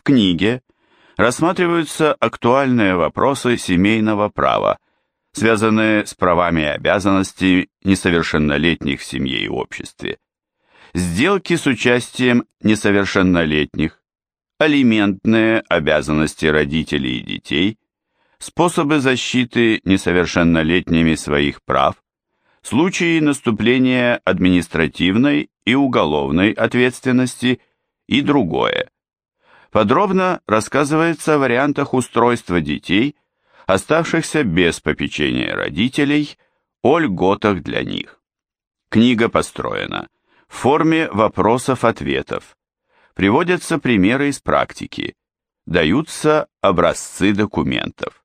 В книге рассматриваются актуальные вопросы семейного права, связанные с правами и обязанностями несовершеннолетних в семье и обществе. Сделки с участием несовершеннолетних, алиментные обязанности родителей и детей, способы защиты несовершеннолетними своих прав, случаи наступления административной и уголовной ответственности и другое. Подробно рассказывается о вариантах устройства детей, оставшихся без попечения родителей, о льготах для них. Книга построена в форме вопросов-ответов. Приводятся примеры из практики, даются образцы документов.